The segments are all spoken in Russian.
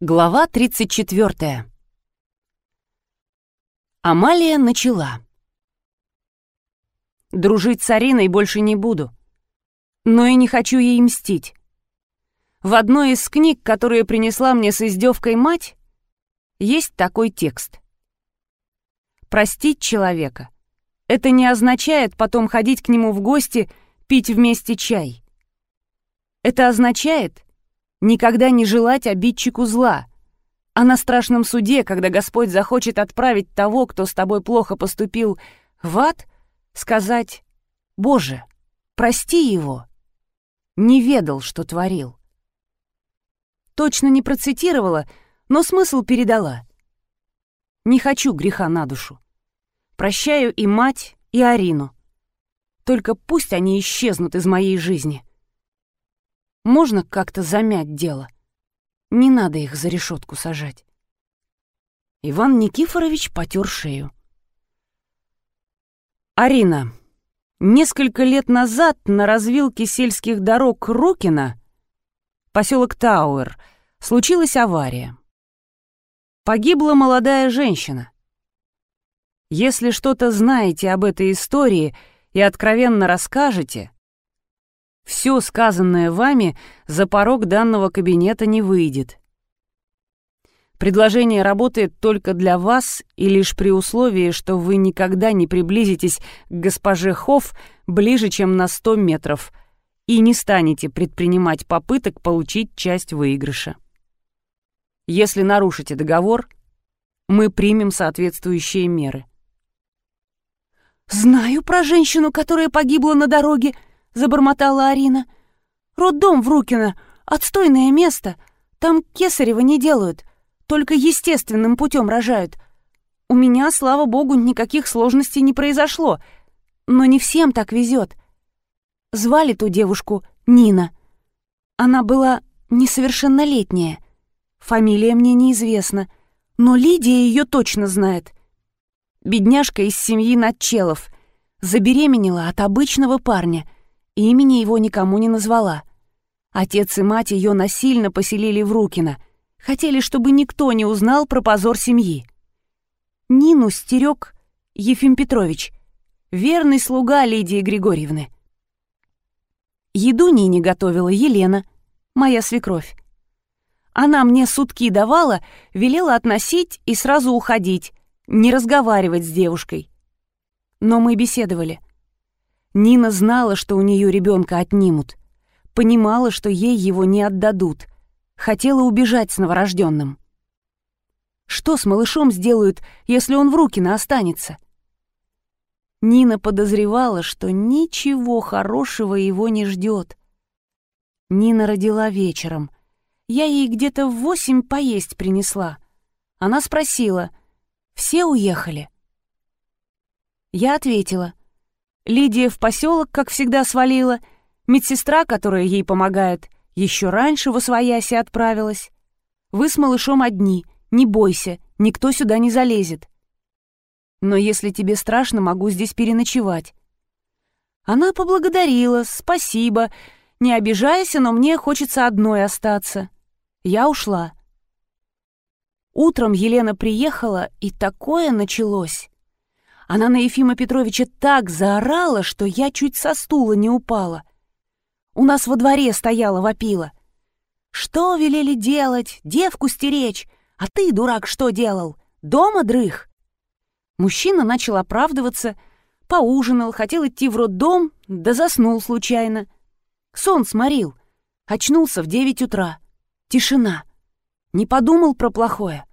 Глава 34. Амалия начала. Дружить с Ариной больше не буду. Но и не хочу ей мстить. В одной из книг, которые принесла мне с издевкой мать, есть такой текст. Простить человека — это не означает потом ходить к нему в гости, пить вместе чай. Это означает никогда не желать обидчику зла, а на страшном суде, когда Господь захочет отправить того, кто с тобой плохо поступил, в ад, сказать «Боже, прости его». Не ведал, что творил. Точно не процитировала, но смысл передала. Не хочу греха на душу. Прощаю и мать, и Арину. Только пусть они исчезнут из моей жизни. Можно как-то замять дело. Не надо их за решетку сажать. Иван Никифорович потер шею. Арина, несколько лет назад на развилке сельских дорог Рукина, поселок Тауэр, случилась авария. Погибла молодая женщина. Если что-то знаете об этой истории и откровенно расскажете, все сказанное вами за порог данного кабинета не выйдет. Предложение работает только для вас и лишь при условии, что вы никогда не приблизитесь к госпоже Хофф ближе, чем на 100 метров, и не станете предпринимать попыток получить часть выигрыша. Если нарушите договор, мы примем соответствующие меры. «Знаю про женщину, которая погибла на дороге», забормотала Арина. «Роддом в Рукино. Отстойное место. Там кесарево не делают. Только естественным путем рожают. У меня, слава богу, никаких сложностей не произошло. Но не всем так везет. Звали ту девушку Нина. Она была несовершеннолетняя. Фамилия мне неизвестна, но Лидия ее точно знает. Бедняжка из семьи Натчелов. Забеременела от обычного парня — Имени его никому не назвала. Отец и мать ее насильно поселили в Рукино. Хотели, чтобы никто не узнал про позор семьи. Нину стерег Ефим Петрович, верный слуга Лидии Григорьевны. Еду Нине готовила Елена, моя свекровь. Она мне сутки давала, велела относить и сразу уходить, не разговаривать с девушкой. Но мы беседовали. Нина знала, что у нее ребенка отнимут. Понимала, что ей его не отдадут. Хотела убежать с новорожденным. Что с малышом сделают, если он в руки на останется? Нина подозревала, что ничего хорошего его не ждет. Нина родила вечером. Я ей где-то в восемь поесть принесла. Она спросила, «Все уехали?» Я ответила, Лидия в поселок, как всегда, свалила. Медсестра, которая ей помогает, еще раньше в Освояси отправилась. Вы с малышом одни, не бойся, никто сюда не залезет. Но если тебе страшно, могу здесь переночевать. Она поблагодарила, спасибо. Не обижайся, но мне хочется одной остаться. Я ушла. Утром Елена приехала, и такое началось. Она на Ефима Петровича так заорала, что я чуть со стула не упала. У нас во дворе стояла вопила. «Что велели делать? Девку стеречь? А ты, дурак, что делал? Дома дрых?» Мужчина начал оправдываться, поужинал, хотел идти в роддом, да заснул случайно. Сон сморил. Очнулся в девять утра. Тишина. Не подумал про плохое.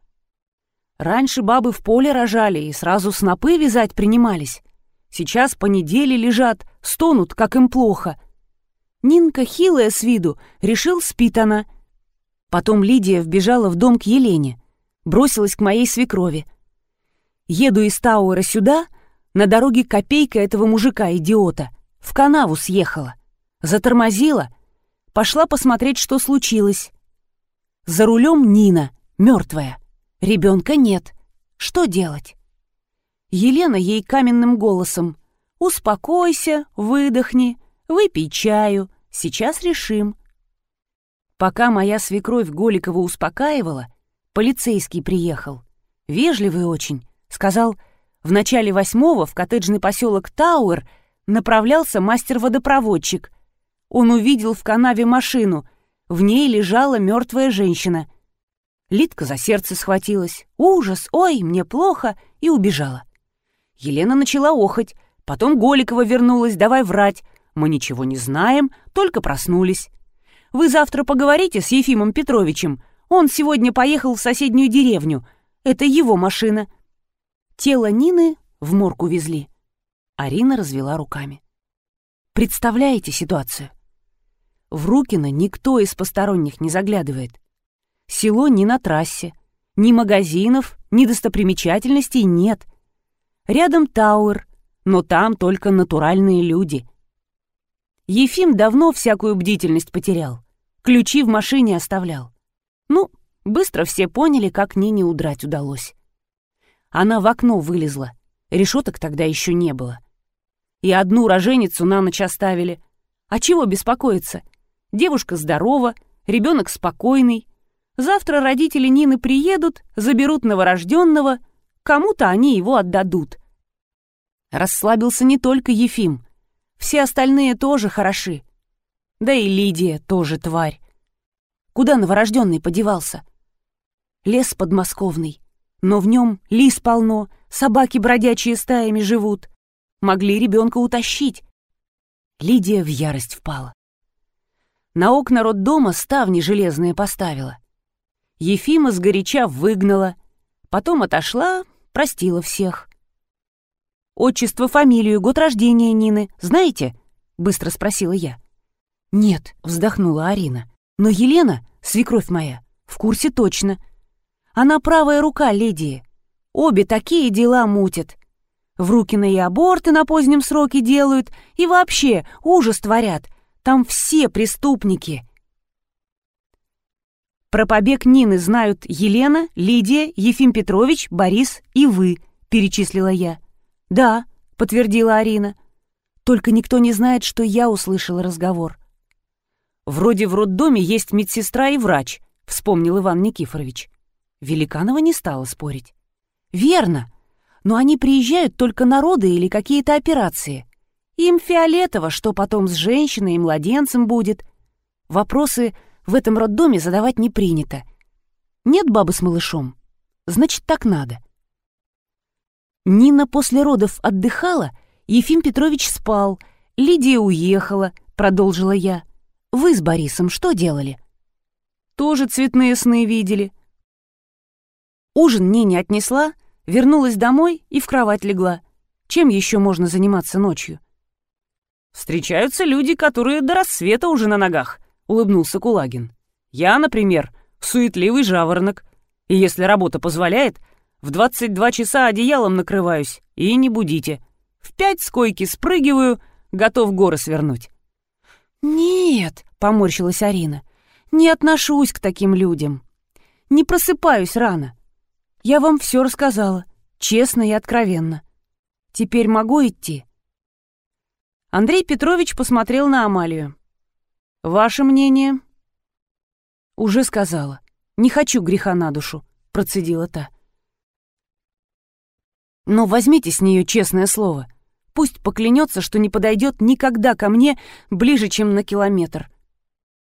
Раньше бабы в поле рожали и сразу снопы вязать принимались. Сейчас по неделе лежат, стонут, как им плохо. Нинка, хилая с виду, решил, спит она. Потом Лидия вбежала в дом к Елене, бросилась к моей свекрови. Еду из Тауэра сюда, на дороге копейка этого мужика-идиота, в канаву съехала. Затормозила, пошла посмотреть, что случилось. За рулем Нина, мертвая. Ребенка нет. Что делать? Елена ей каменным голосом. «Успокойся, выдохни, выпей чаю, сейчас решим». Пока моя свекровь Голикова успокаивала, Полицейский приехал. Вежливый очень. Сказал, в начале восьмого в коттеджный поселок Тауэр направлялся мастер-водопроводчик. Он увидел в канаве машину. В ней лежала мертвая женщина. Литка за сердце схватилась. Ужас, ой, мне плохо, и убежала. Елена начала охоть. Потом Голикова вернулась, давай врать. Мы ничего не знаем, только проснулись. Вы завтра поговорите с Ефимом Петровичем. Он сегодня поехал в соседнюю деревню. Это его машина. Тело Нины в морг увезли. Арина развела руками. Представляете ситуацию? В Рукино никто из посторонних не заглядывает. Село не на трассе. Ни магазинов, ни достопримечательностей нет. Рядом Тауэр, но там только натуральные люди. Ефим давно всякую бдительность потерял. Ключи в машине оставлял. Ну, быстро все поняли, как Нине удрать удалось. Она в окно вылезла. Решеток тогда еще не было. И одну роженицу на ночь оставили. А чего беспокоиться? Девушка здорова, ребенок спокойный. Завтра родители Нины приедут, заберут новорожденного, кому-то они его отдадут. Расслабился не только Ефим. Все остальные тоже хороши. Да и Лидия тоже тварь. Куда новорожденный подевался? Лес подмосковный, но в нем лис полно, собаки бродячие стаями живут. Могли ребенка утащить. Лидия в ярость впала. На окна роддома ставни железные поставила. Ефима сгоряча выгнала, потом отошла, простила всех. «Отчество, фамилию, год рождения Нины знаете?» — быстро спросила я. «Нет», — вздохнула Арина. Но Елена, свекровь моя, в курсе точно. Она правая рука леди. Обе такие дела мутят. В Рукино и аборты на позднем сроке делают, и вообще ужас творят. Там все преступники. Про побег Нины знают Елена, Лидия, Ефим Петрович, Борис и вы, перечислила я. Да, подтвердила Арина. Только никто не знает, что я услышала разговор. Вроде в роддоме есть медсестра и врач, вспомнил Иван Никифорович. Великанова не стала спорить. Верно, но они приезжают только на роды или какие-то операции. Им фиолетово, что потом с женщиной и младенцем будет. Вопросы в этом роддоме задавать не принято. Нет бабы с малышом? Значит, так надо. Нина после родов отдыхала, Ефим Петрович спал, Лидия уехала, продолжила я. Вы с Борисом что делали? Тоже цветные сны видели. Ужин мне не отнесла, вернулась домой и в кровать легла. Чем еще можно заниматься ночью? Встречаются люди, которые до рассвета уже на ногах, улыбнулся Кулагин. Я, например, суетливый жаворонок. И если работа позволяет, в 22 часа одеялом накрываюсь и не будите. В пять с койки спрыгиваю, готов горы свернуть. «Нет», — поморщилась Арина, — «не отношусь к таким людям. Не просыпаюсь рано. Я вам все рассказала, честно и откровенно. Теперь могу идти?» Андрей Петрович посмотрел на Амалию. «Ваше мнение?» «Уже сказала. Не хочу греха на душу», — процедила та. «Но возьмите с нее честное слово. Пусть поклянется, что не подойдет никогда ко мне ближе, чем на километр.